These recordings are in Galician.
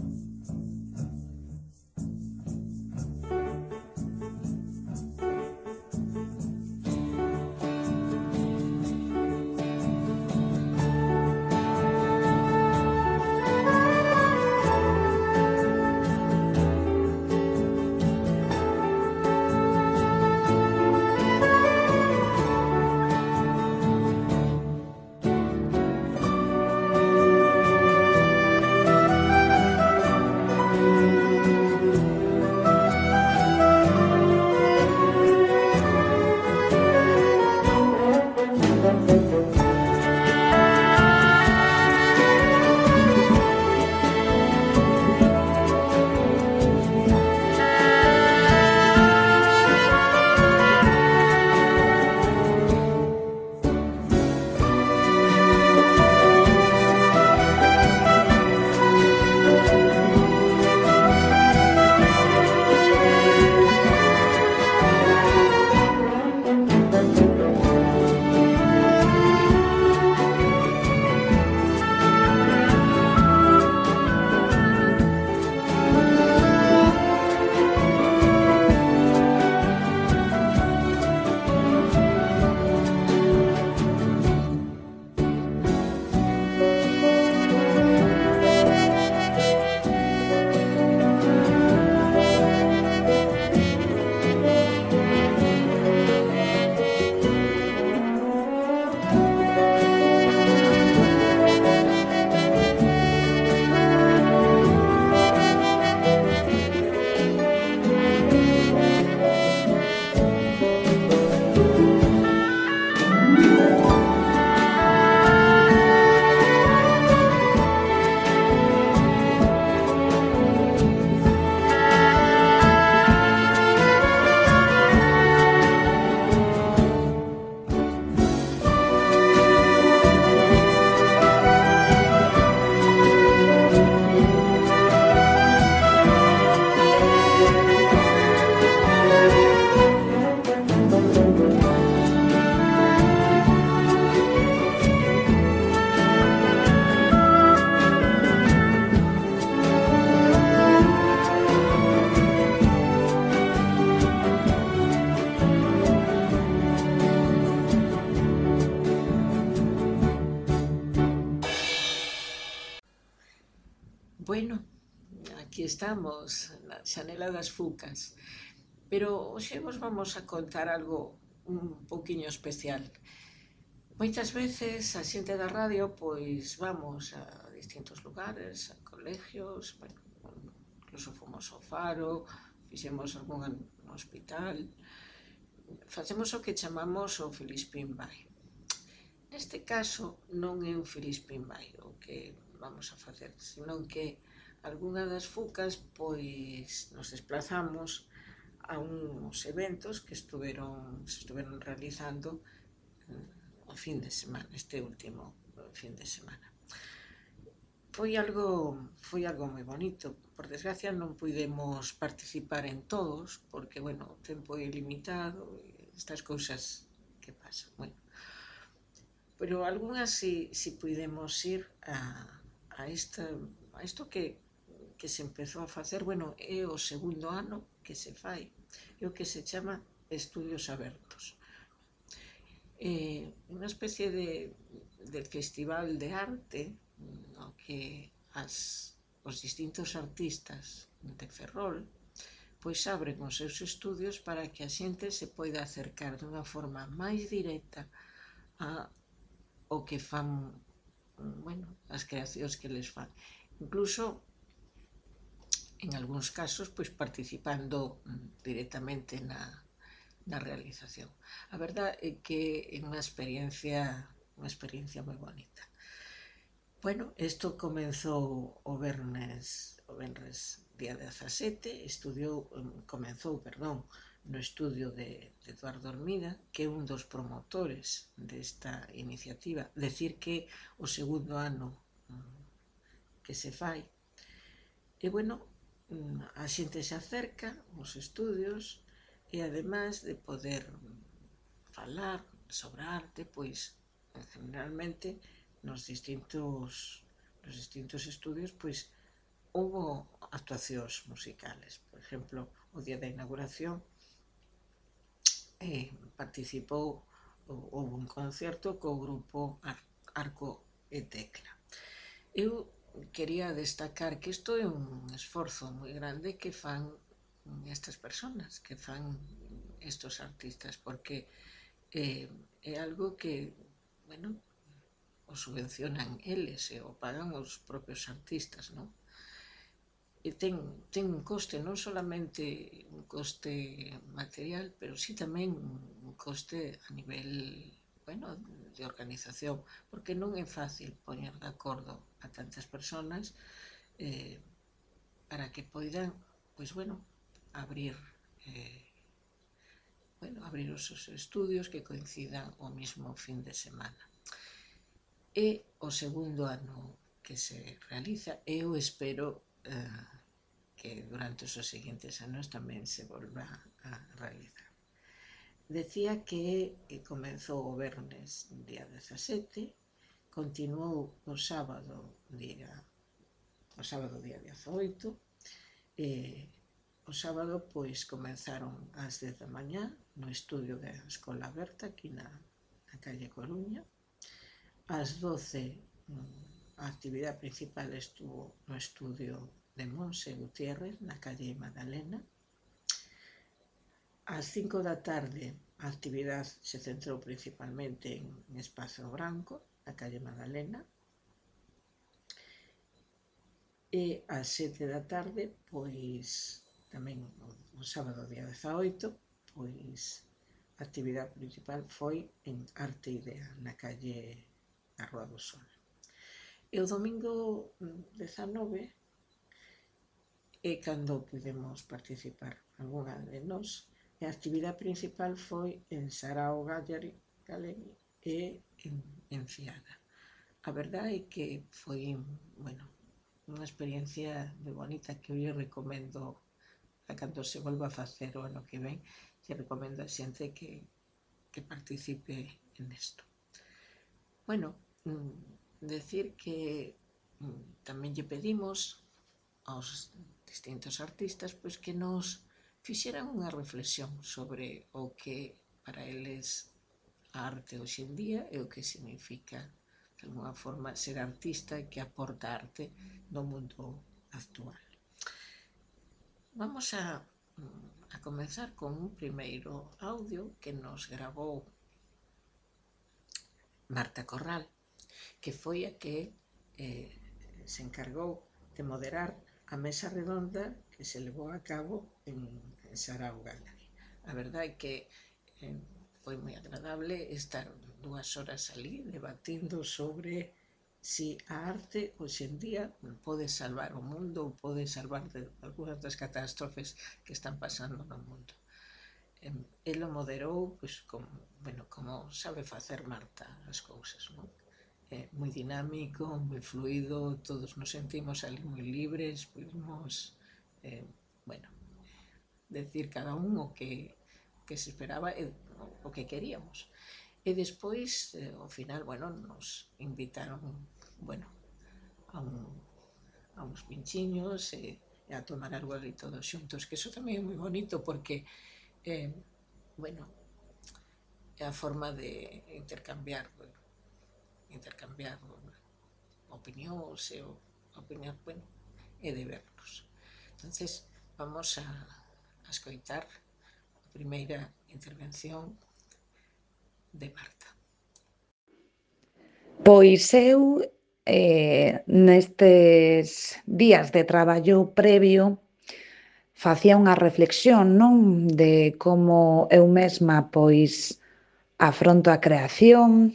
Jesus. fucas. Pero hoxe vos vamos a contar algo un pouquiño especial. Moitas veces a xente da radio, pois vamos a distintos lugares, a colegios, bueno, incluso fomos ao Faro, fixemos algún hospital, facemos o que chamamos o Filispín Vai. Neste caso non é un Filispín Vai o que vamos a facer, senón que algunha das fucas pois nos desplazamos a uns eventos que estuveron, se estuveron realizando eh, o fin de semana, este último fin de semana. Foi algo, foi algo moi bonito. Por desgracia non pudemos participar en todos, porque, bueno, o tempo é limitado, e estas cousas que pasan. Bueno, pero algunhas si, si pudemos ir a, a, esta, a isto que, que se empezou a facer, bueno, é o segundo ano que se fai, é o que se chama estudios abertos. É unha especie de, de festival de arte no que as, os distintos artistas de Ferrol pois abren os seus estudios para que a xente se poida acercar dunha forma máis directa a o que fan, bueno, as creacións que les fan. Incluso en algúns casos pois participando mm, directamente na, na realización. A verdade é que é unha experiencia unha experiencia moi bonita. Bueno, isto comezou o vernes o venres día 17, estudiou, mm, comezou, perdón, no estudio de, de Eduardo Ormida, que é un dos promotores desta iniciativa. Decir que o segundo ano mm, que se fai. E bueno, Mm, a xente se acerca os estudios e ademais de poder mm, falar sobre arte, pois generalmente nos distintos nos distintos estudios pois hubo actuacións musicales. Por exemplo, o día da inauguración eh, participou houve un concerto co grupo Ar Arco e Tecla. Eu quería destacar que isto é un esforzo moi grande que fan estas personas, que fan estos artistas, porque eh, é algo que, bueno, o subvencionan eles e o pagan os propios artistas, non? E ten, ten un coste, non solamente un coste material, pero sí tamén un coste a nivel bueno, de organización, porque non é fácil poñer de acordo a tantas personas eh, para que poidan, pois bueno, abrir eh, bueno, abrir os seus estudios que coincidan o mismo fin de semana. E o segundo ano que se realiza, eu espero eh, que durante os seguintes anos tamén se volva a realizar. Decía que eh, comezou o vernes día 17, continuou o sábado día o sábado día 18, e o sábado pois comenzaron ás 10 da mañá no estudio da Escola Berta aquí na, na calle Coruña. Ás 12 mm, a actividade principal estuvo no estudio de Monse Gutiérrez na calle Madalena Ás cinco da tarde a actividade se centrou principalmente en, en Espazo Branco, na calle Magdalena, e ás sete da tarde, pois tamén o sábado día 18, pois a actividade principal foi en Arte Idea, na calle na Rua do Sol. E o domingo 19 é cando podemos participar alguna de nós E a actividade principal foi en Sarao Galego e en, en Fiada. A verdade é que foi, bueno, unha experiencia moi bonita que eu recomendo a cando se volva a facer o ano que ven, se recomendo a xente que, que participe en isto. Bueno, mm, decir que mm, tamén lle pedimos aos distintos artistas pois que nos fixeran unha reflexión sobre o que para eles a arte hoxe en día e o que significa de alguna forma ser artista e que aporta arte no mundo actual. Vamos a, mm, a comenzar con un primeiro audio que nos gravou Marta Corral, que foi a que eh, se encargou de moderar a mesa redonda que se levou a cabo en, en Sarau Gallery. A verdade é que eh, foi moi agradable estar dúas horas ali debatindo sobre si a arte hoxe en día pode salvar o mundo ou pode salvar de algunhas das catástrofes que están pasando no mundo. El o moderou, pois, como, bueno, como sabe facer Marta as cousas, non? É eh, moi dinámico, moi fluido, todos nos sentimos ali moi libres, pudimos eh, bueno, decir cada un o que, que se esperaba e, o, o que queríamos. E despois, eh, ao final, bueno, nos invitaron, bueno, a, un, a uns pinchiños e, e a tomar algo ali todos xuntos, que eso tamén é moi bonito porque, eh, bueno, é a forma de intercambiar, bueno, intercambiar opinións e eh, opinión, bueno, e de vernos. Entonces, vamos a, a escoitar a primeira intervención de Marta. Pois eu eh, nestes días de traballo previo facía unha reflexión non de como eu mesma pois afronto a creación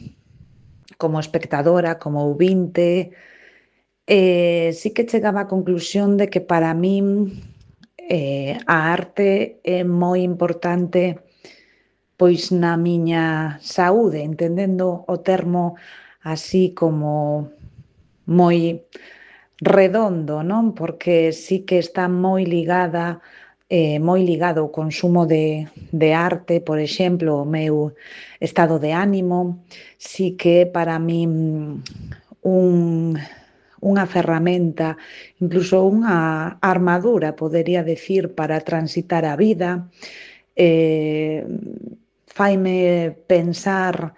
como espectadora, como ouvinte, eh, sí que chegaba á conclusión de que para min eh, a arte é moi importante pois na miña saúde, entendendo o termo así como moi redondo, non? Porque sí que está moi ligada eh, moi ligado o consumo de, de arte, por exemplo, o meu estado de ánimo, sí que para mí un unha ferramenta, incluso unha armadura, podería decir, para transitar a vida. Eh, faime pensar,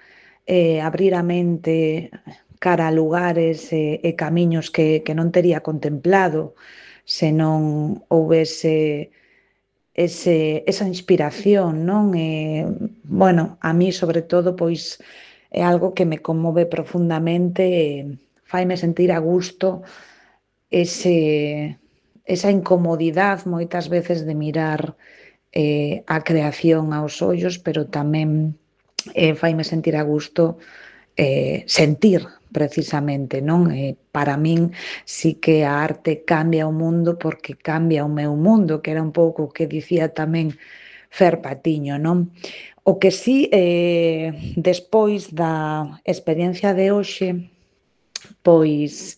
eh, abrir a mente cara a lugares e, e camiños que, que non tería contemplado se non houvese ese, esa inspiración, non? E, bueno, a mí, sobre todo, pois, é algo que me conmove profundamente e, faime sentir a gusto ese, esa incomodidade moitas veces de mirar eh, a creación aos ollos, pero tamén eh, faime sentir a gusto eh, sentir precisamente, non? E para min sí que a arte cambia o mundo porque cambia o meu mundo, que era un pouco o que dicía tamén Fer Patiño, non? O que sí, eh, despois da experiencia de hoxe, pois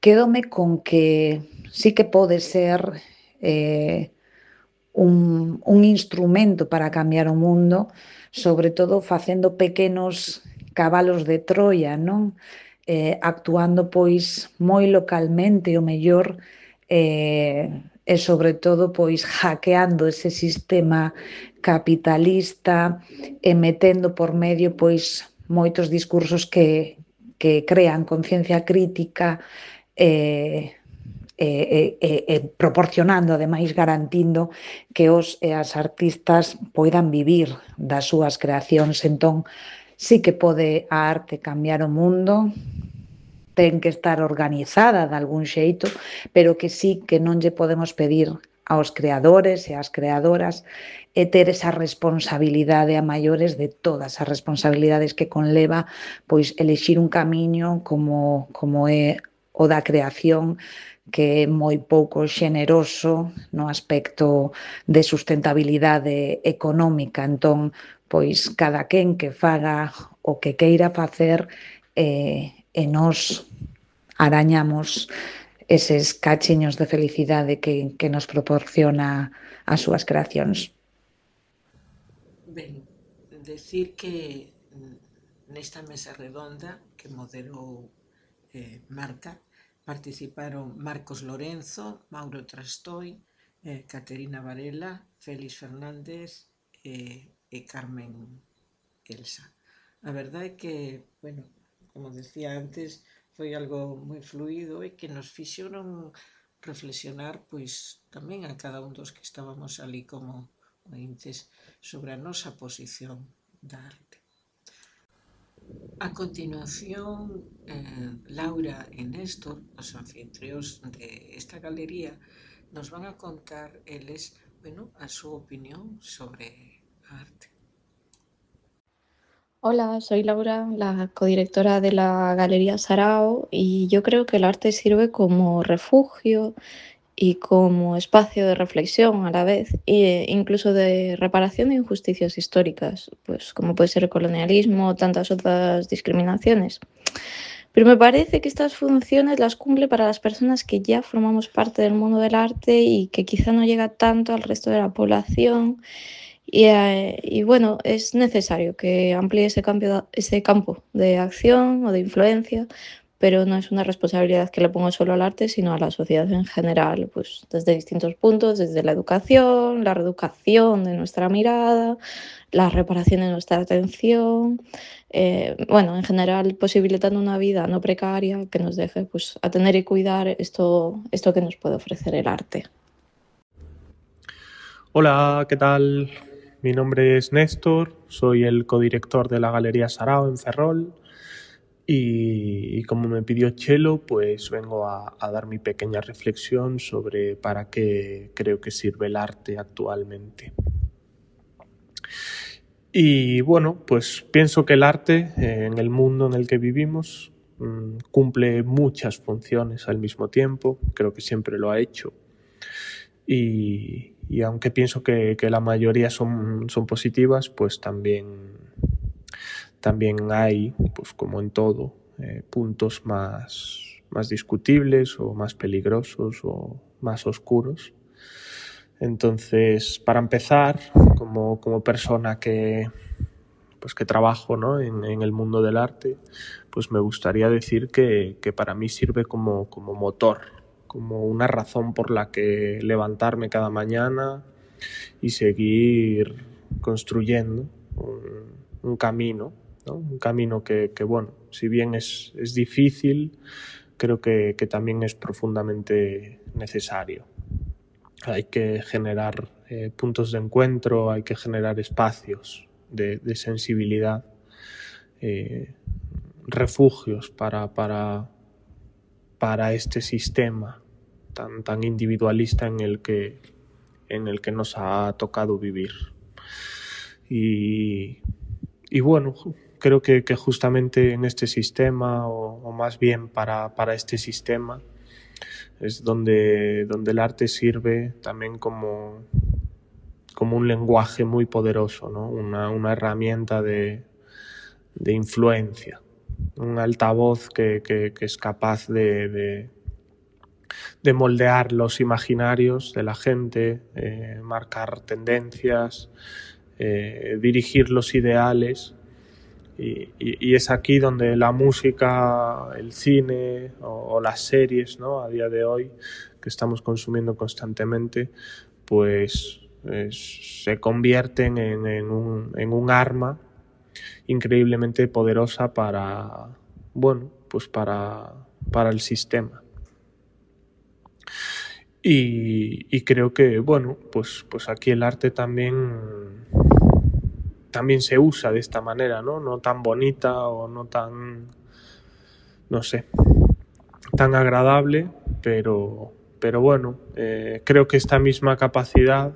quedome con que sí que pode ser eh, un, un instrumento para cambiar o mundo, sobre todo facendo pequenos cabalos de Troia, non? Eh, actuando pois moi localmente o mellor eh, e sobre todo pois hackeando ese sistema capitalista e metendo por medio pois moitos discursos que, que crean conciencia crítica eh, eh, eh, eh, proporcionando, ademais garantindo que os e as artistas poidan vivir das súas creacións. Entón, sí que pode a arte cambiar o mundo, ten que estar organizada de algún xeito, pero que sí que non lle podemos pedir aos creadores e ás creadoras e ter esa responsabilidade a maiores de todas as responsabilidades que conleva pois elexir un camiño como, como é o da creación que é moi pouco xeneroso no aspecto de sustentabilidade económica. Entón, pois cada quen que faga o que queira facer eh, e nos arañamos eses cachiños de felicidade que, que nos proporciona as súas creacións. Ben, decir que mm, nesta mesa redonda que moderou eh, Marta, participaron Marcos Lorenzo, Mauro Trastoi, eh, Caterina Varela, Félix Fernández eh, e Carmen Elsa. A verdade é que, bueno, como decía antes, foi algo moi fluido e que nos fixeron reflexionar pois tamén a cada un dos que estábamos ali como ointes sobre a nosa posición da arte. A continuación, eh, Laura e Néstor, os anfitrións de esta galería, nos van a contar eles, bueno, a súa opinión sobre a arte. Hola, soy Laura, la codirectora de la Galería Sarao y yo creo que el arte sirve como refugio y como espacio de reflexión a la vez e incluso de reparación de injusticias históricas, pues como puede ser el colonialismo o tantas otras discriminaciones. Pero me parece que estas funciones las cumple para las personas que ya formamos parte del mundo del arte y que quizá no llega tanto al resto de la población y, eh, y, bueno, es necesario que amplíe ese, cambio, ese campo de acción o de influencia, pero no es una responsabilidad que le pongo solo al arte, sino a la sociedad en general, pues desde distintos puntos, desde la educación, la reeducación de nuestra mirada, la reparación de nuestra atención, eh, bueno, en general posibilitando una vida no precaria que nos deje pues, a y cuidar esto, esto que nos puede ofrecer el arte. Hola, ¿qué tal? Mi nombre es Néstor, soy el codirector de la Galería Sarao en Ferrol y, como me pidió Chelo, pues vengo a, a, dar mi pequeña reflexión sobre para qué creo que sirve el arte actualmente. Y bueno, pues pienso que el arte eh, en el mundo en el que vivimos mmm, cumple muchas funciones al mismo tiempo, creo que siempre lo ha hecho. Y, y aunque pienso que, que, la mayoría son, son positivas, pues también, también hay, pues como en todo, eh, puntos más, más discutibles o más peligrosos o más oscuros. Entonces, para empezar, como, como persona que, pues que trabajo ¿no? en, en, el mundo del arte, pues me gustaría decir que, que para mí sirve como, como motor, como una razón por la que levantarme cada mañana y seguir construyendo un, camino, ¿no? un camino que, que, bueno, si bien es, es difícil, creo que, que, también es profundamente necesario. Hay que generar eh, puntos de encuentro, hay que generar espacios de, de sensibilidad, eh, refugios para, para, para este sistema tan, tan individualista en el, que, en el que nos ha tocado vivir. Y, y bueno, creo que, justamente en este sistema, o, o más bien para, para, este sistema, es donde, donde el arte sirve también como, como un lenguaje muy poderoso, ¿no? una, una herramienta de, de influencia un altavoz que, que, es capaz de, de, de, moldear los imaginarios de la gente, eh, marcar tendencias, eh, dirigir los ideales. Y, y, es aquí donde la música, el cine o, las series, ¿no? A día de hoy, que estamos consumiendo constantemente, pues es, se convierten en, en un arma increíblemente poderosa para, bueno, pues para, para el sistema. Y, creo que, bueno, pues, pues aquí el arte también, también se usa de esta manera, ¿no? No tan bonita o no tan, no sé, tan agradable, pero, pero bueno, eh, creo que esta misma capacidad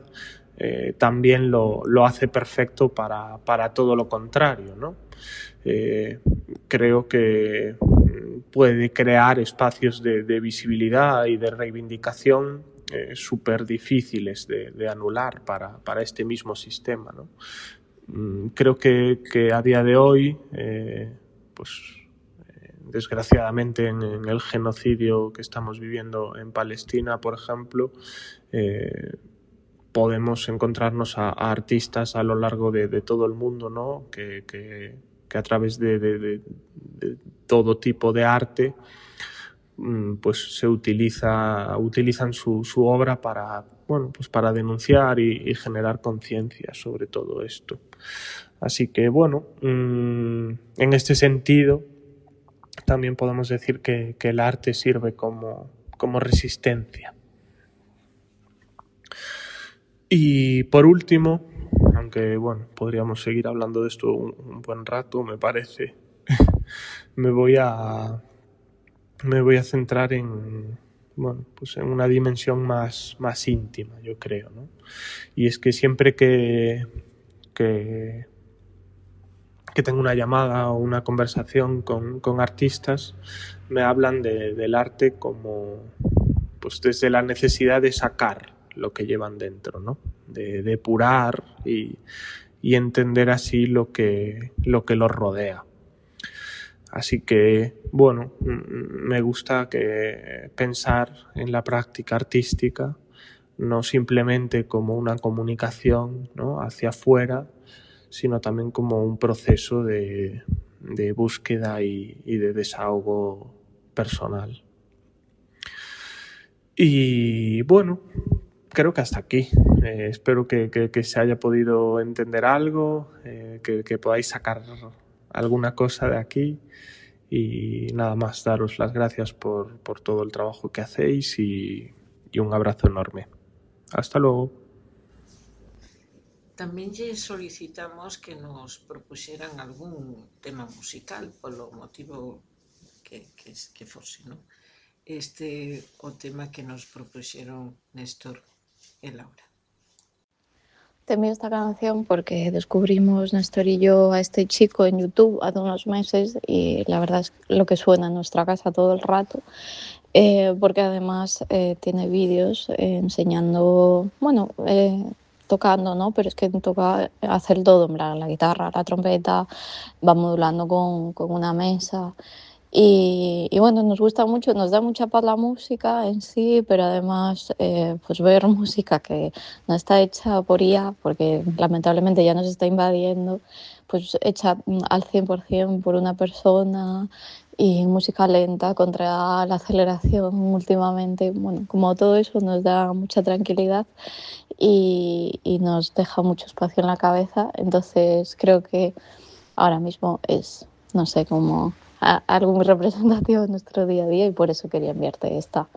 eh, también lo, lo, hace perfecto para, para, todo lo contrario, ¿no? Eh, creo que puede crear espacios de, de visibilidad y de reivindicación eh, súper difíciles de, anular para, para, este mismo sistema, ¿no? Mm, creo que, que, a día de hoy, pues desgraciadamente en, el genocidio que estamos viviendo en Palestina, por ejemplo, podemos encontrarnos a, artistas a lo largo de, todo el mundo, ¿no? Que, que, a través de, todo tipo de arte, mm, pues se utiliza, utilizan su, su obra para, bueno, pues para denunciar y, y generar conciencia sobre todo esto. Así que, bueno, mmm, en este sentido, también podemos decir que, que el arte sirve como, como resistencia. Y por último, aunque bueno, podríamos seguir hablando de esto un, buen rato, me parece, me voy a me voy a centrar en bueno, pues en una dimensión más, más íntima, yo creo, ¿no? Y es que siempre que, que, tengo una llamada o una conversación con, con artistas, me hablan de, del arte como, pues desde la necesidad de sacar lo que llevan dentro, ¿no? De depurar y, entender así lo que, lo que los rodea. Así que, bueno, me gusta que pensar en la práctica artística no simplemente como una comunicación hacia afuera, sino también como un proceso de, búsqueda y, de desahogo personal. Y bueno, creo que hasta aquí. Eh, espero que, que, se haya podido entender algo, eh, que, podáis sacar alguna cosa de aquí. Y nada más, daros las gracias por, por todo el trabajo que hacéis y, y, un abrazo enorme. Hasta luego. También solicitamos que nos propusieran algún tema musical, por lo motivo que, que, que fuese, ¿no? Este o tema que nos propusieron Néstor en envío esta canción porque descubrimos Néstor y yo a este chico en YouTube hace unos meses y la verdad es lo que suena en nuestra casa todo el rato, eh, porque además eh, tiene vídeos eh, enseñando, bueno, eh, tocando, ¿no? Pero es que toca hacer todo, la guitarra, la trompeta, va modulando con, con una mesa Y, y, bueno, nos gusta mucho, nos da mucha paz la música en sí, pero además eh, pues ver música que no está hecha por IA, porque lamentablemente ya nos está invadiendo, pues hecha al 100% por una persona y música lenta contra la aceleración últimamente, bueno, como todo eso nos da mucha tranquilidad y, y nos deja mucho espacio en la cabeza, entonces creo que ahora mismo es, no sé, como algo muy representativo de nuestro día a día y por eso quería enviarte esta.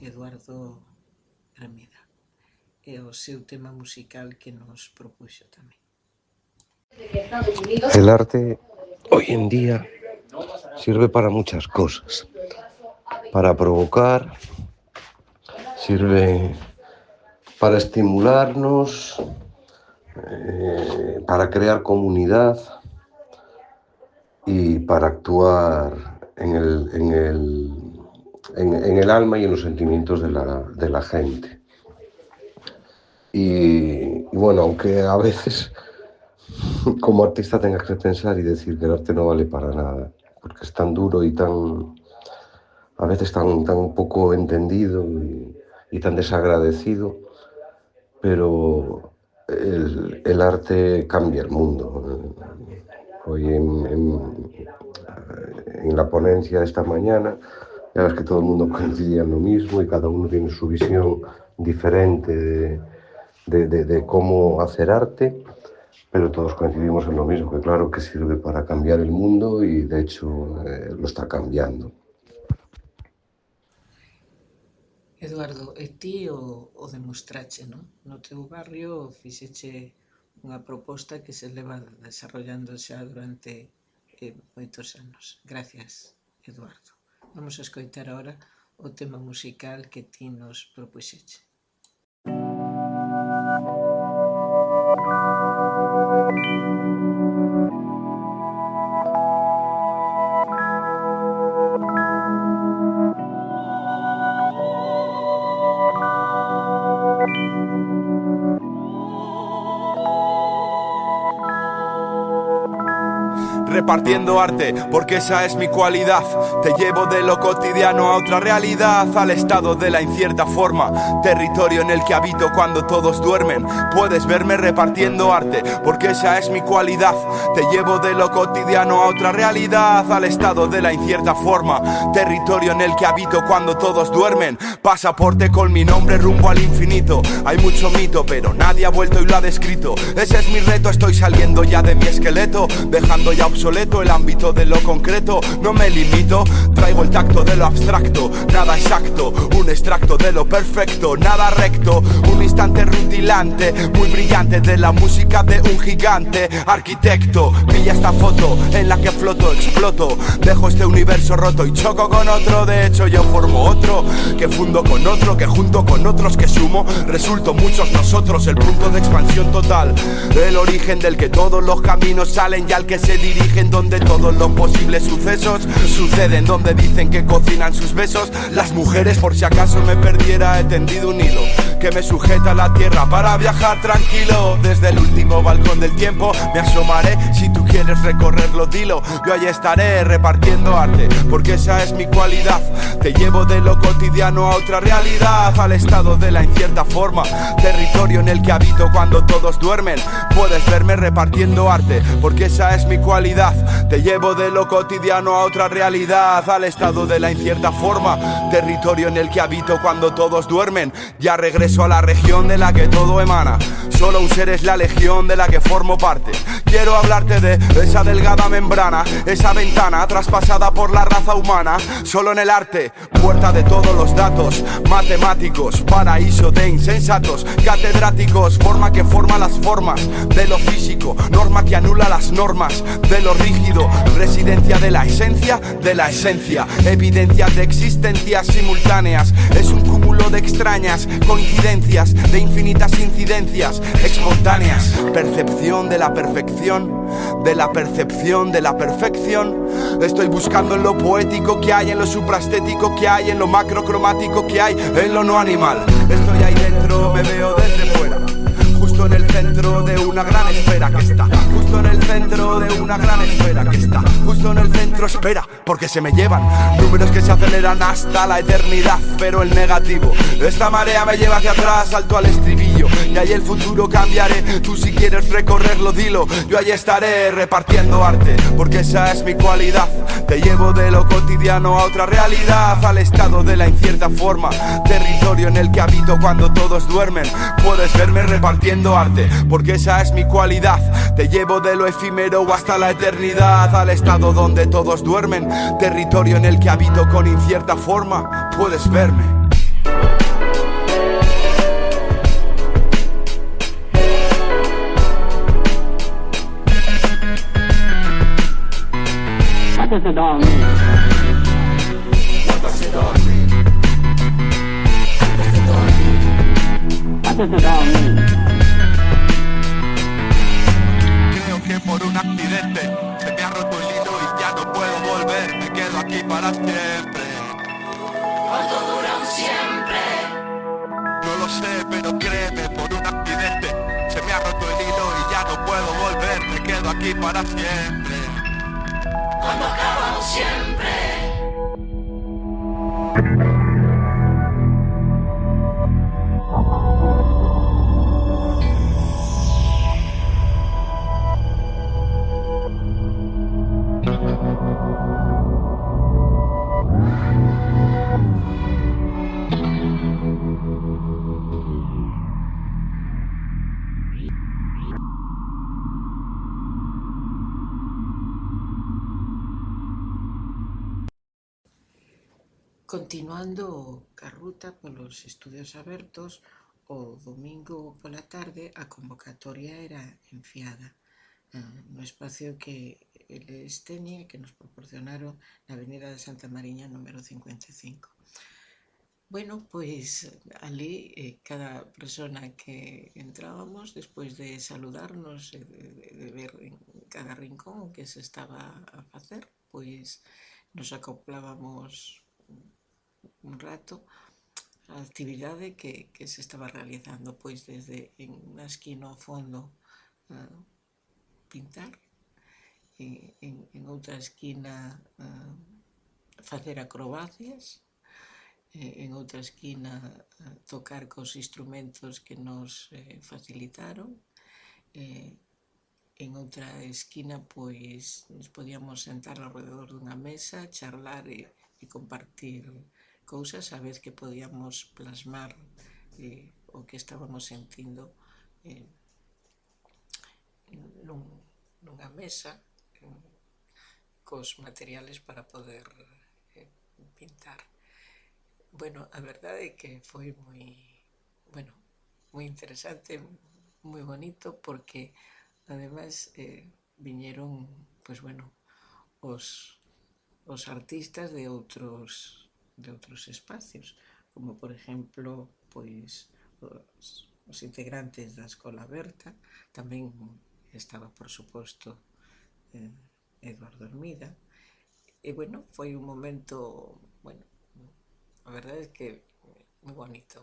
Eduardo Rameda e o seu tema musical que nos propuxo tamén. El arte hoy en día sirve para muchas cosas. Para provocar, sirve para estimularnos, eh, para crear comunidad y para actuar en el, en el en, el alma y en los sentimientos de la, de la gente. Y, bueno, aunque a veces como artista tengas que pensar y decir que el arte no vale para nada, porque es tan duro y tan, a veces tan, tan poco entendido y, tan desagradecido, pero el, el, arte cambia el mundo. Hoy en, en, en, la ponencia de esta mañana, Eu acho que todo o mundo coincidía lo mismo y cada uno tiene su visión diferente de, de, de, de cómo hacer arte, pero todos coincidimos en lo mismo, que claro que sirve para cambiar el mundo y de hecho eh, lo está cambiando. Eduardo, e ti o, o demostrache, non? No teu barrio fixeche unha proposta que se leva desarrollando xa durante eh, moitos anos. Gracias, Eduardo. Vamos a escoitar agora o tema musical que ti nos propuxeche. Repartiendo arte, porque esa es mi cualidad. Te llevo de lo cotidiano a otra realidad, al estado de la incierta forma, territorio en el que habito cuando todos duermen. Puedes verme repartiendo arte, porque esa es mi cualidad. Te llevo de lo cotidiano a otra realidad, al estado de la incierta forma, territorio en el que habito cuando todos duermen. Pasaporte con mi nombre rumbo al infinito. Hay mucho mito, pero nadie ha vuelto y lo ha descrito. Ese es mi reto, estoy saliendo ya de mi esqueleto, dejando ya obsoleto el ámbito de lo concreto. No me limito, traigo el tacto de lo abstracto, nada exacto, un extracto de lo perfecto, nada recto, un instante rutilante, muy brillante de la música de un gigante arquitecto. Pilla esta foto en la que floto, exploto, dejo este universo roto y choco con otro. De hecho, yo formo otro que fundo con otro, que junto con otros que sumo, resulto muchos nosotros el punto de expansión total, el origen del que todos los caminos salen y al que se dirige en donde todos los posibles sucesos suceden, donde dicen que cocinan sus besos. Las mujeres, por si acaso me perdiera, he tendido un hilo que me sujeta a la tierra para viajar tranquilo. Desde el último balcón del tiempo me asomaré. Si tú quieres recorrerlo, dilo. Yo allí estaré repartiendo arte, porque esa es mi cualidad. Te llevo de lo cotidiano a otra realidad, al estado de la incierta forma, territorio en el que habito cuando todos duermen. Puedes verme repartiendo arte, porque esa es mi cualidad. Te llevo de lo cotidiano a otra realidad, al estado de la incierta forma, territorio en el que habito cuando todos duermen. Ya regreso a la región de la que todo emana. Solo un ser es la legión de la que formo parte. Quiero hablarte de esa delgada membrana, esa ventana traspasada por la raza humana. Solo en el arte, puerta de todos los datos, matemáticos, paraíso de insensatos, catedráticos, forma que forma las formas de lo físico, norma que anula las normas de lo rígido, residencia de la esencia de la esencia, evidencia de existencias simultáneas. Es un cúmulo de extrañas coincidencias, de infinitas incidencias espontáneas, percepción de la perfección, de la percepción de la perfección. Estoy buscando en lo poético que hay, en lo supraestético que hay, en lo macrocromático que hay, en lo no animal. Estoy ahí dentro, me veo desde fuera. En el centro de una gran esfera que está. Justo en el centro de una gran esfera que está. Justo en el centro, espera, porque se me llevan. Números que se aceleran hasta la eternidad Pero el negativo, esta marea me lleva hacia atrás Salto al estribillo y ahí el futuro cambiaré Tú si quieres recorrerlo, dilo Yo ahí estaré repartiendo arte Porque esa es mi cualidad Te llevo de lo cotidiano a otra realidad Al estado de la incierta forma Territorio en el que habito cuando todos duermen Puedes verme repartiendo arte, porque esa es mi cualidad. Te llevo de lo efímero hasta la eternidad, al estado donde todos duermen, territorio en el que habito con incierta forma. Puedes verme. What does it all mean? What does it all mean? What does it all mean? Creo que por un accidente se me ha roto el hilo y ya no puedo volver. Me quedo aquí para siempre. ¿Cuánto duran siempre? No lo sé, pero créeme, por un accidente se me ha roto el hilo y ya no puedo volver. Me quedo aquí para siempre. Cuando acabamos siempre. Continuando ca ruta polos estudios abertos, o domingo pola tarde a convocatoria era enfiada no espacio que eles teñen e que nos proporcionaron na Avenida de Santa Mariña número 55. Bueno, pois ali eh, cada persona que entrábamos, despois de saludarnos e de, ver en cada rincón que se estaba a facer, pois nos acoplábamos un rato a actividade que, que se estaba realizando pois desde en unha esquina ao fondo uh, pintar en, en, en outra esquina uh, facer acrobacias en outra esquina uh, tocar cos instrumentos que nos eh, facilitaron eh, en outra esquina pois nos podíamos sentar alrededor dunha mesa charlar e, e compartir cousas a ver que podíamos plasmar eh, o que estábamos sentindo eh, nun, nunha mesa eh, cos materiales para poder eh, pintar. Bueno, a verdade é que foi moi, bueno, moi interesante, moi bonito, porque ademais eh, viñeron, pois pues bueno, os, os artistas de outros de outros espacios, como por exemplo, pois os, os integrantes da Escola Aberta, tamén estaba por suposto eh, Eduardo Hermida, e bueno, foi un momento, bueno, a verdade é que moi bonito,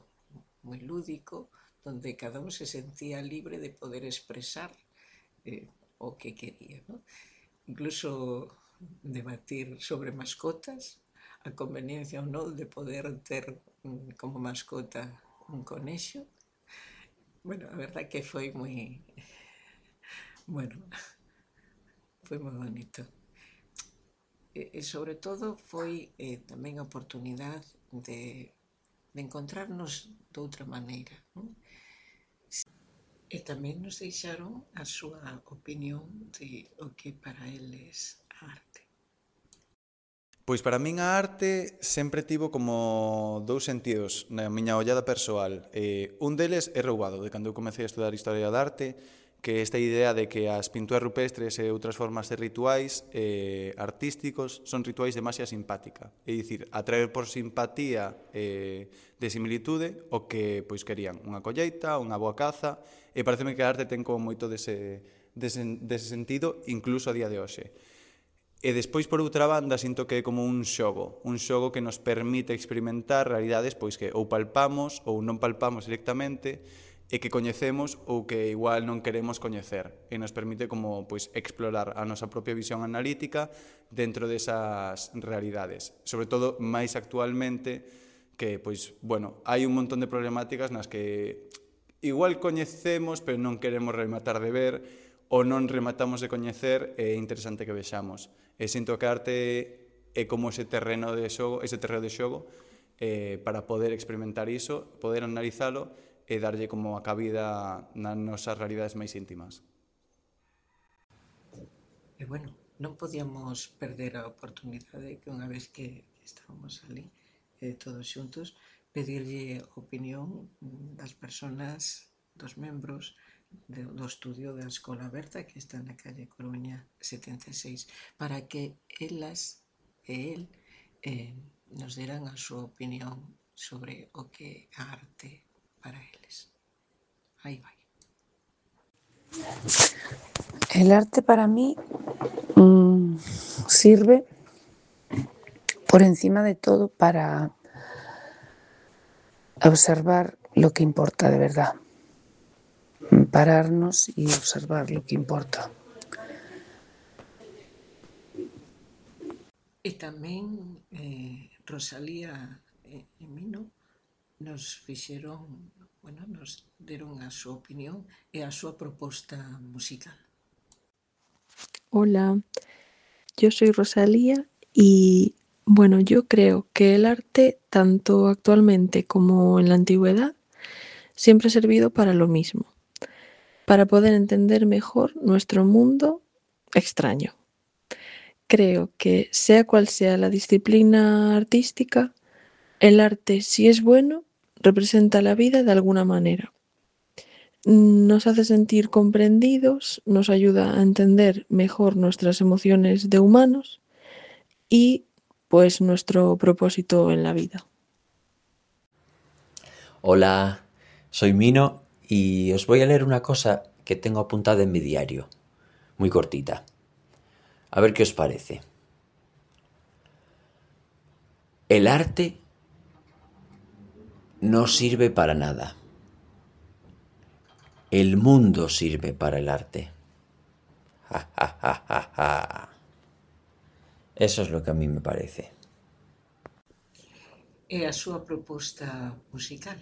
moi lúdico, donde cada un se sentía libre de poder expresar eh, o que quería, ¿no? incluso debatir sobre mascotas, a conveniencia ou non de poder ter como mascota un conexo. Bueno, a verdad que foi moi... Bueno, foi moi bonito. E, e sobre todo foi eh, tamén a oportunidade de, de encontrarnos de outra maneira. Non? E tamén nos deixaron a súa opinión de o que para eles a arte. Pois para min a arte sempre tivo como dous sentidos na miña ollada persoal. Eh, un deles é roubado, de cando eu comecei a estudar Historia da Arte, que esta idea de que as pinturas rupestres e outras formas de rituais eh, artísticos son rituais de maxia simpática. É dicir, atraer por simpatía eh, de similitude o que pois querían unha colleita, unha boa caza, e pareceme que a arte ten como moito dese, dese, dese sentido incluso a día de hoxe. E despois, por outra banda, sinto que é como un xogo, un xogo que nos permite experimentar realidades pois que ou palpamos ou non palpamos directamente e que coñecemos ou que igual non queremos coñecer e nos permite como pois explorar a nosa propia visión analítica dentro desas realidades. Sobre todo máis actualmente que pois bueno, hai un montón de problemáticas nas que igual coñecemos, pero non queremos rematar de ver ou non rematamos de coñecer, é interesante que vexamos. Eh, e sinto que a arte é eh, como ese terreno de xogo, ese terreno de xogo eh, para poder experimentar iso, poder analizalo e eh, darlle como a cabida nas nosas realidades máis íntimas. E bueno, non podíamos perder a oportunidade que unha vez que estábamos ali eh, todos xuntos, pedirlle opinión mm, das persoas, dos membros, do estudio da Escola Aberta que está na calle Coruña 76 para que elas e el eh, nos deran a súa opinión sobre o que arte para eles. Aí vai. El arte para mí mmm, sirve por encima de todo para observar lo que importa de verdad pararnos y observar lo que importa. tamén eh, Rosalía e, e Mino nos fixeron, bueno, nos deron a súa opinión e a súa proposta musical. Hola, yo soy Rosalía y bueno, yo creo que el arte, tanto actualmente como en la antigüedad, siempre ha servido para lo mismo, para poder entender mejor nuestro mundo extraño. Creo que sea cual sea la disciplina artística, el arte, si es bueno, representa la vida de alguna manera. Nos hace sentir comprendidos, nos ayuda a entender mejor nuestras emociones de humanos y pues nuestro propósito en la vida. Hola, soy Mino y os voy a leer una cosa que tengo apuntada en mi diario, muy cortita. A ver qué os parece. El arte no sirve para nada. El mundo sirve para el arte. Ja, ja, ja. Eso es lo que a mí me parece. E a súa proposta musical.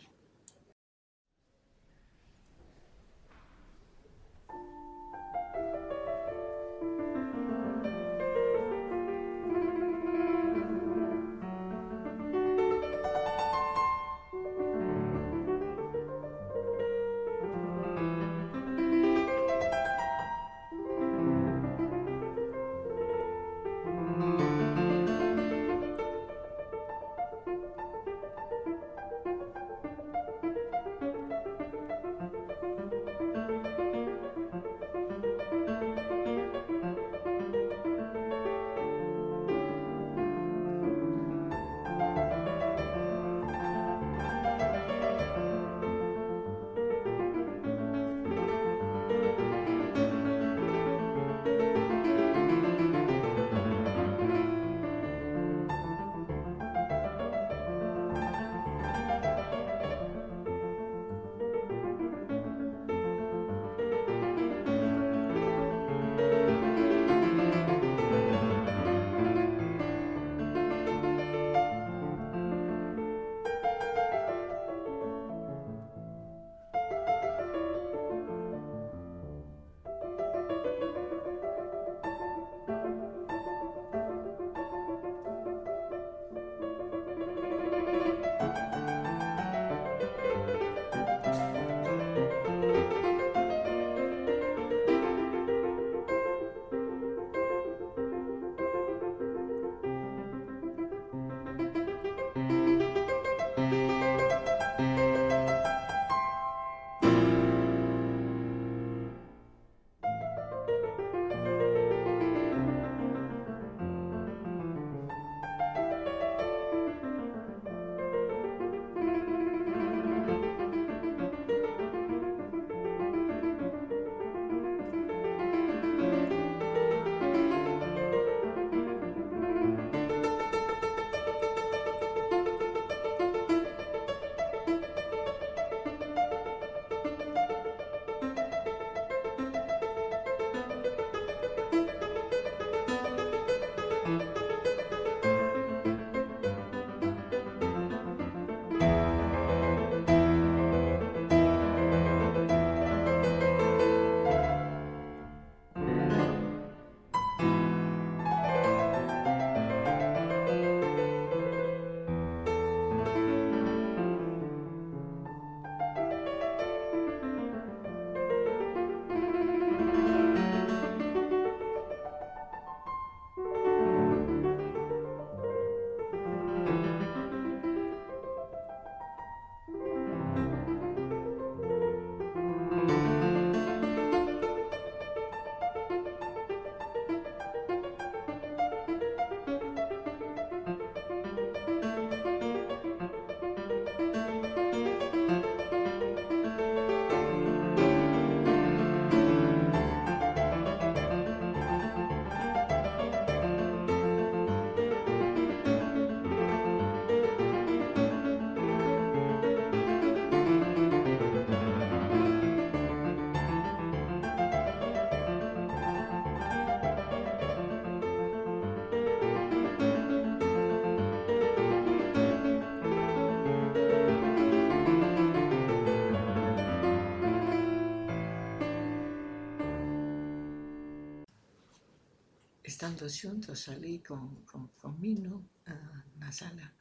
xuntos ali con, con, con Mino uh, na sala,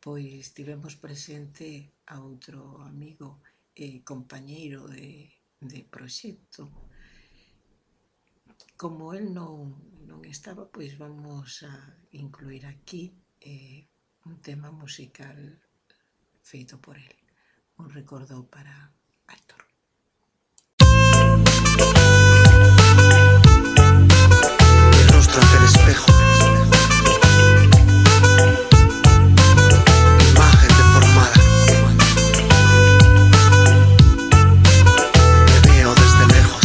pois tivemos presente a outro amigo eh, e compañeiro de, de proxecto. Como el non, non estaba, pois vamos a incluir aquí eh, un tema musical feito por el, un recordo para Héctor. El espejo. Imagen deformada. Me veo desde lejos.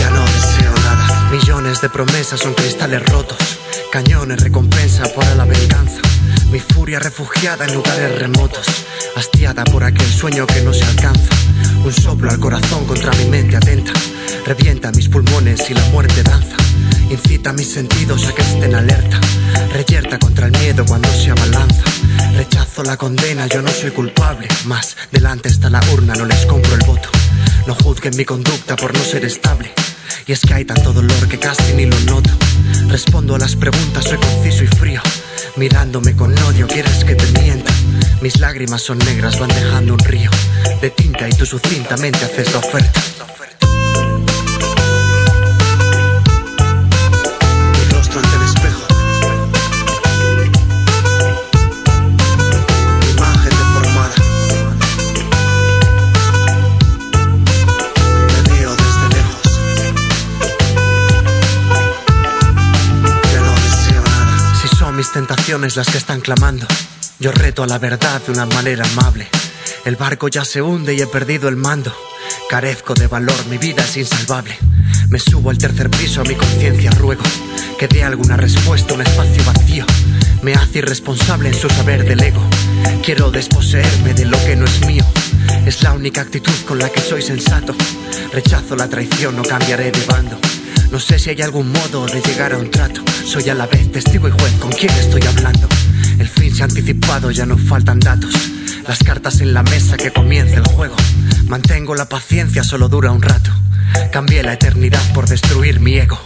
Ya no deseo nada. Millones de promesas son cristales rotos. Cañones recompensa para la venganza. Mi furia refugiada en lugares remotos. Hastiada por aquel sueño que no se alcanza. Un soplo al corazón contra mi mente atenta. Revienta mis pulmones y la muerte danza. Incita mis sentidos a que estén alerta. Reyerta contra el miedo cuando se abalanza. Rechazo la condena, yo no soy culpable. Más delante está la urna, no les compro el voto. No juzguen mi conducta por no ser estable. Y es que hay tanto dolor que casi ni lo noto. Respondo a las preguntas, soy conciso y frío. Mirándome con odio, quieres que te mienta. Mis lágrimas son negras, van dejando un río de tinta y tú sucintamente haces la oferta. Las que están clamando, yo reto a la verdad de una manera amable. El barco ya se hunde y he perdido el mando. Carezco de valor, mi vida es insalvable. Me subo al tercer piso, a mi conciencia ruego que dé alguna respuesta, un espacio vacío. Me hace irresponsable en su saber del ego. Quiero desposeerme de lo que no es mío. Es la única actitud con la que soy sensato. Rechazo la traición, no cambiaré de bando. No sé si hay algún modo de llegar a un trato. Soy a la vez testigo y juez con quién estoy hablando. El fin se ha anticipado, ya no faltan datos. Las cartas en la mesa que comience el juego. Mantengo la paciencia, solo dura un rato. Cambié la eternidad por destruir mi ego.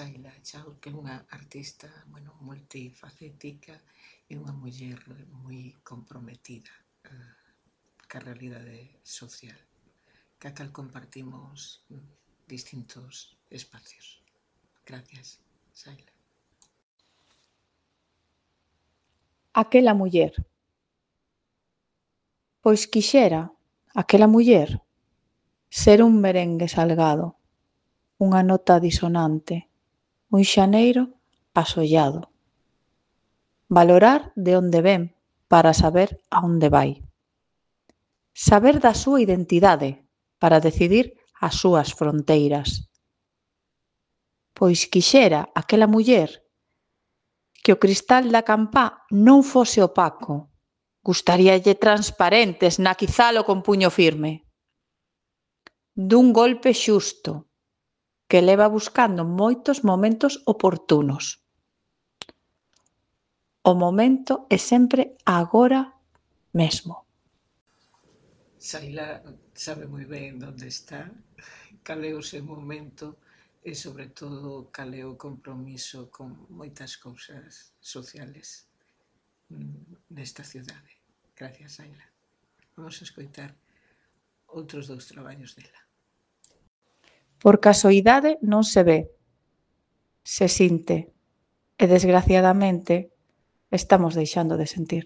Saila Chao, que é unha artista bueno, multifacética e unha muller moi comprometida eh, ca realidade social, ca compartimos mm, distintos espacios. Gracias, Saila. Aquela muller. Pois quixera, aquela muller, ser un merengue salgado, unha nota disonante, un xaneiro asollado. Valorar de onde ven para saber a onde vai. Saber da súa identidade para decidir as súas fronteiras. Pois quixera aquela muller que o cristal da campá non fose opaco, gustaríalle transparentes na quizalo con puño firme. Dun golpe xusto, que leva buscando moitos momentos oportunos. O momento é sempre agora mesmo. Saila sabe moi ben onde está, cal é o seu momento e, sobre todo, cal é o compromiso con moitas cousas sociales nesta cidade. Gracias, Saila. Vamos a escoitar outros dous traballos dela. Por casualidade non se ve, se sinte e desgraciadamente estamos deixando de sentir.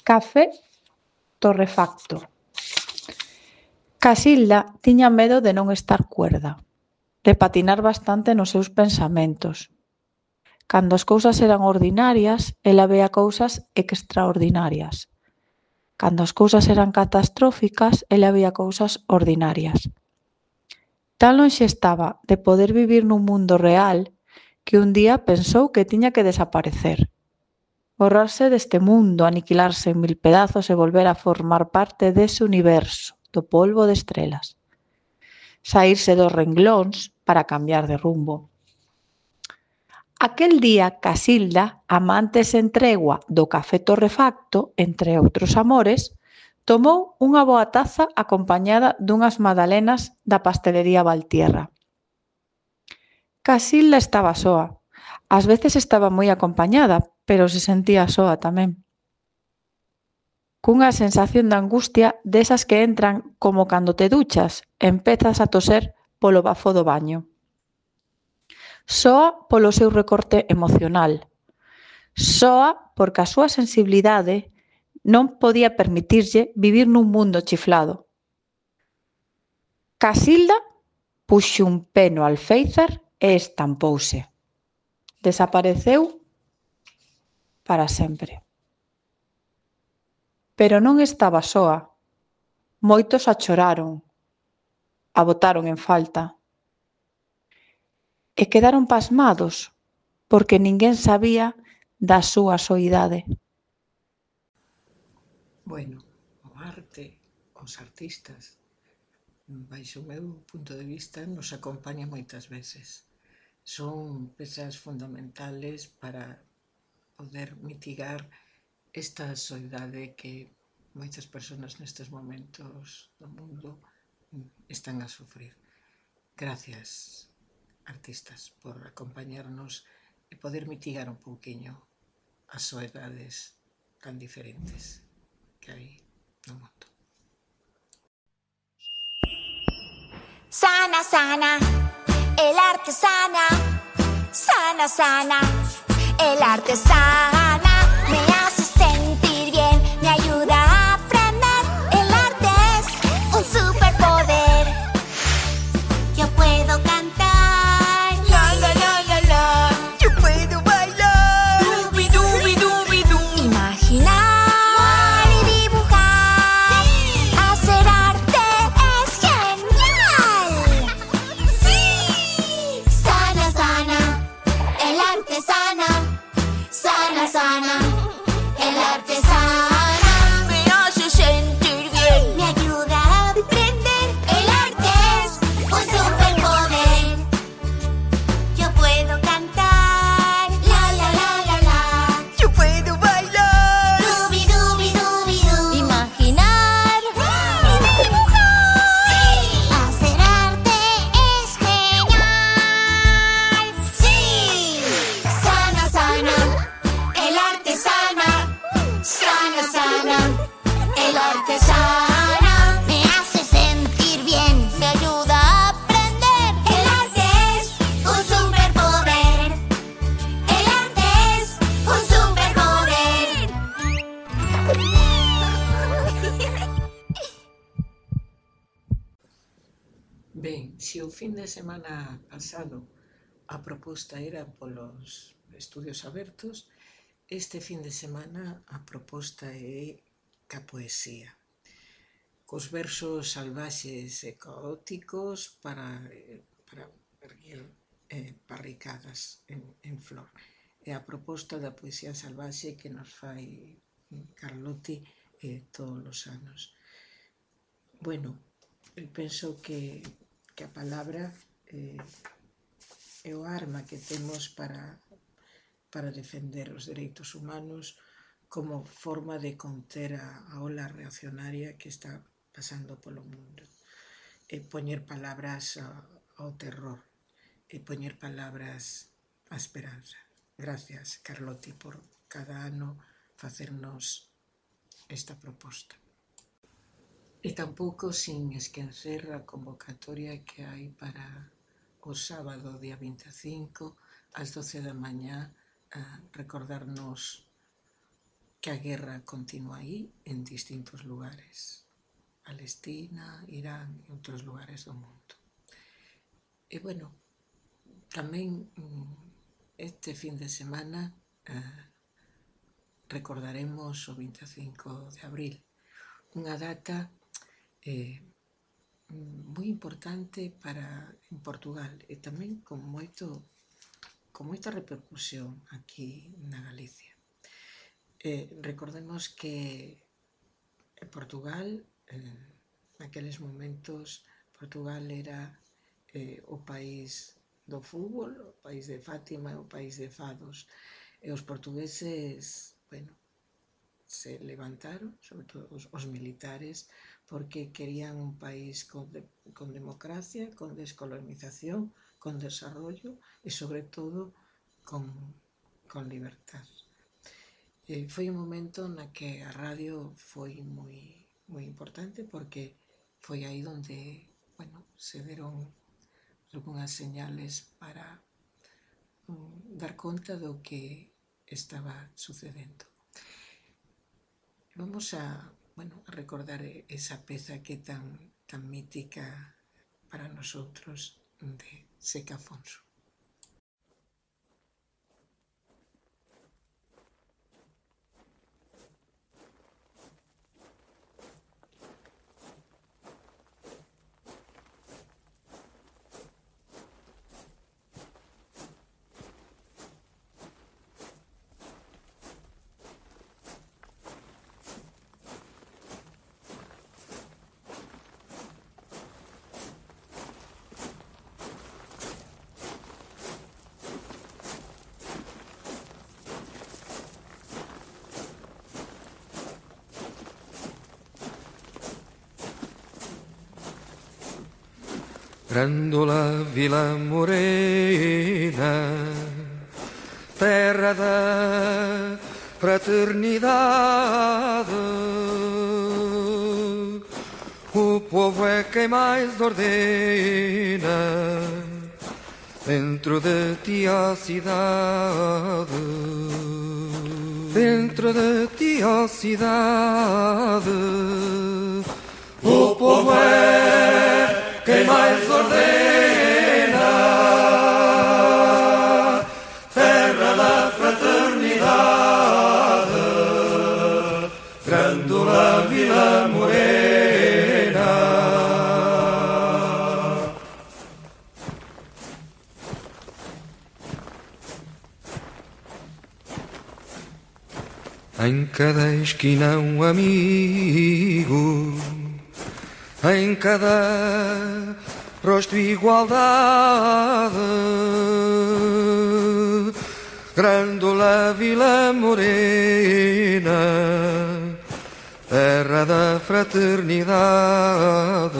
Café torrefacto. Casilda tiña medo de non estar cuerda, de patinar bastante nos seus pensamentos. Cando as cousas eran ordinarias, ela vea cousas extraordinarias Cando as cousas eran catastróficas, el había cousas ordinarias. Tan lonxe estaba de poder vivir nun mundo real que un día pensou que tiña que desaparecer. Borrarse deste mundo, aniquilarse en mil pedazos e volver a formar parte dese universo, do polvo de estrelas. Saírse dos renglóns para cambiar de rumbo. Aquel día Casilda, amante sen tregua do café torrefacto, entre outros amores, tomou unha boa taza acompañada dunhas madalenas da pastelería Valtierra. Casilda estaba soa. Ás veces estaba moi acompañada, pero se sentía soa tamén. Cunha sensación de angustia desas que entran como cando te duchas, empezas a toser polo bafo do baño soa polo seu recorte emocional, soa porque a súa sensibilidade non podía permitirlle vivir nun mundo chiflado. Casilda puxe un peno al Feizar e estampouse. Desapareceu para sempre. Pero non estaba soa. Moitos a choraron, a botaron en falta e quedaron pasmados porque ninguén sabía da súa soidade. Bueno, o arte, os artistas, baixo o meu punto de vista, nos acompaña moitas veces. Son pesas fundamentales para poder mitigar esta soidade que moitas persoas nestes momentos do mundo están a sufrir. Gracias. Artistas, por acompañarnos e poder mitigar un pouquiño as soedades tan diferentes que hai no mundo. Sana, sana el arte sana, sana, sana, el arte sana, pasado a proposta era polos estudios abertos, este fin de semana a proposta é ca poesía. Cos versos salvaxes e caóticos para, para erguer eh, barricadas en, en flor. É a proposta da poesía salvaxe que nos fai Carlotti eh, todos os anos. Bueno, eu penso que, que a palabra eh, é o arma que temos para, para defender os dereitos humanos como forma de conter a, a ola reaccionaria que está pasando polo mundo. E poñer palabras ao terror e poñer palabras á esperanza. Gracias, Carlotti, por cada ano facernos esta proposta. E tampouco sin esquecer a convocatoria que hai para o sábado día 25 ás 12 da mañá a recordarnos que a guerra continua aí en distintos lugares, Palestina, Irán e outros lugares do mundo. E bueno, tamén mm, este fin de semana eh, recordaremos o 25 de abril, unha data eh, Mm, moi importante para en Portugal e tamén con moito con moita repercusión aquí na Galicia. Eh, recordemos que Portugal eh, naqueles momentos Portugal era eh, o país do fútbol, o país de Fátima e o país de Fados. E os portugueses, bueno, se levantaron, sobre todo os, os militares, porque querían un país con, de, con democracia, con descolonización, con desarrollo e, sobre todo, con, con libertad. Eh, foi un momento na que a radio foi moi, moi importante porque foi aí donde bueno, se deron algunhas señales para um, dar conta do que estaba sucedendo. Vamos a bueno, a recordar esa peza que tan tan mítica para nosotros de Seca Afonso. Grândola Vila Morena, terra da fraternidade. O povo é quem mais ordena dentro de ti a cidade. Dentro de ti a cidade, o povo é quem mais ordena terra da fraternidade Grândola Vila Morena. Em cada esquina um amigo. Em cada rosto igualdade. Grândola Vila Morena, terra da fraternidade,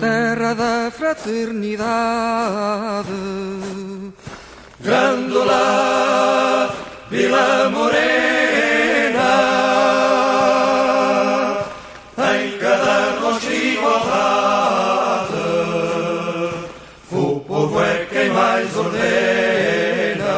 terra da fraternidade. Grândola Vila Morena. Mais ordena.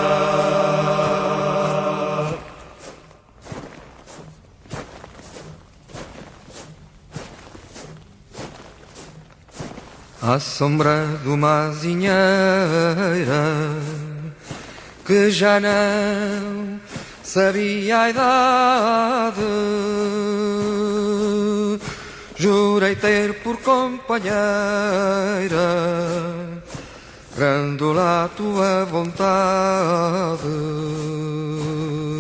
À sombra de uma que já não sabia a idade. Jurei ter por companheira Grândola a tua vontade.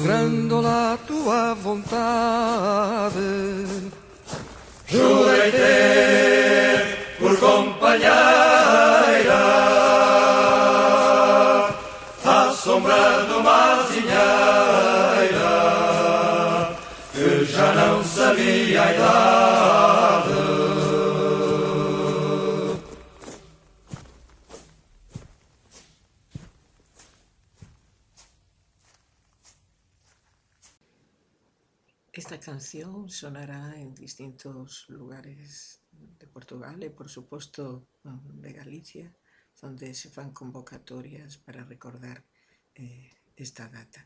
Grândola a tua vontade. Jurei ter por companheira A sombra de uma azinheira Que já não sabia a idade canción sonará en distintos lugares de Portugal e, por suposto, de Galicia, donde se fan convocatorias para recordar eh, esta data.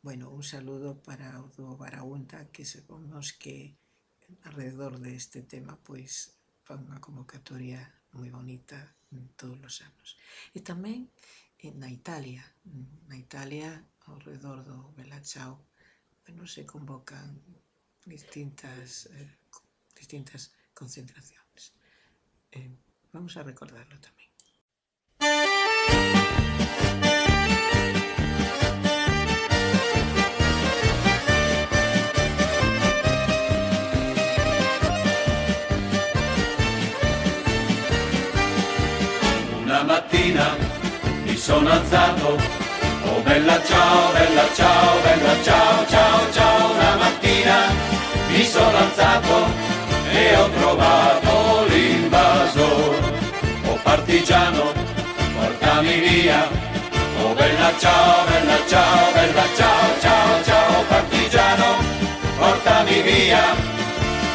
Bueno, un saludo para o do Baraunta, que sabemos que alrededor de este tema pois fan unha convocatoria moi bonita todos os anos. E tamén na Italia, na Italia, ao redor do Bella Ciao, bueno, se convocan distintas eh, distintas concentracións. Eh, vamos a recordarlo tamén. Una mattina mi sono alzato, bella ciao, bella ciao, bella ciao, ciao, ciao. Una mattina mi sono alzato e ho trovato l'invasor. Oh partigiano, portami via, oh bella ciao, bella ciao, bella ciao, ciao, ciao. Partigiano, portami via,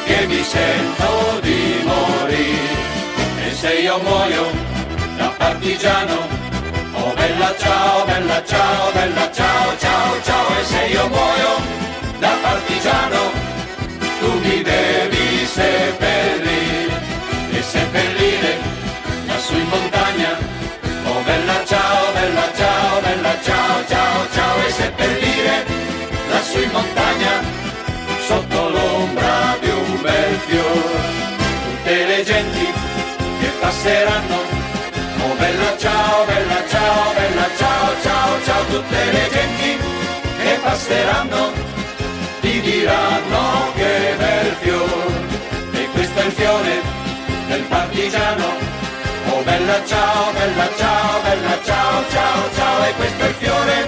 che mi sento di morire. E se io muoio da partigiano. Oh bella ciao, bella ciao, bella ciao, ciao, ciao. E se io muoio da partigiano, tu mi devi seppellire ciao, tutte le genti che passeranno ti diranno che bel fiore. E questo è il fiore del partigiano. Oh bella ciao, bella ciao, bella ciao, ciao, ciao, e questo è il fiore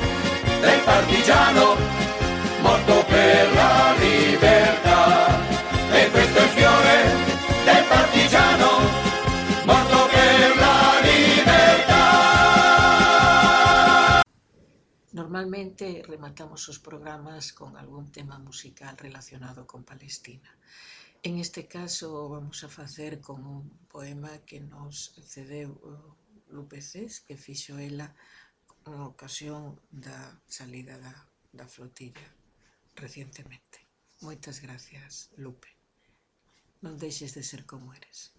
del partigiano Normalmente rematamos os programas con algún tema musical relacionado con Palestina. En este caso vamos a facer con un poema que nos cedeu eh, Lupe Cés, que fixo ela na ocasión da salida da, da flotilla recientemente. Moitas gracias, Lupe. Non deixes de ser como eres.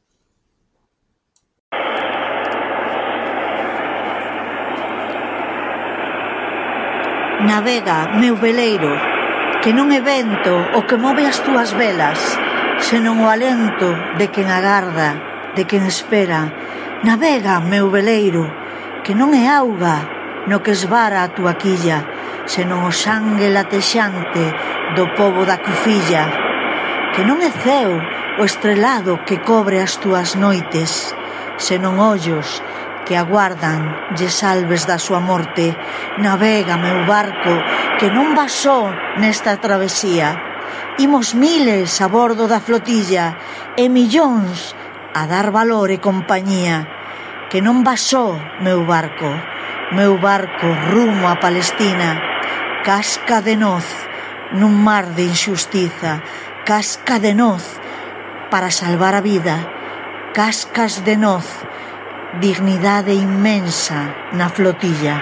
Navega, meu veleiro, que non é vento o que move as túas velas, senón o alento de quen agarda, de quen espera. Navega, meu veleiro, que non é auga no que esvara a túa quilla, senón o sangue latexante do povo da cufilla, que non é ceo o estrelado que cobre as túas noites, senón ollos que aguardan lle salves da súa morte. Navega, meu barco, que non vas só nesta travesía. Imos miles a bordo da flotilla e millóns a dar valor e compañía. Que non vas só, meu barco, meu barco rumo a Palestina. Casca de noz nun mar de injustiza. Casca de noz para salvar a vida. Cascas de noz dignidade inmensa na flotilla.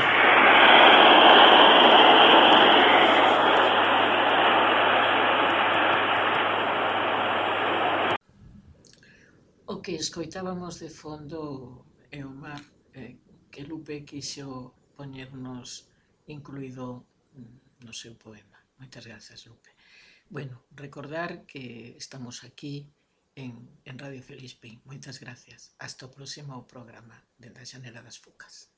O que escoitábamos de fondo é o mar eh, que Lupe quixo poñernos incluído no seu poema. Moitas grazas, Lupe. Bueno, recordar que estamos aquí en, Radio Feliz. Moitas gracias. Hasta o próximo programa de Da Xanela das Fucas.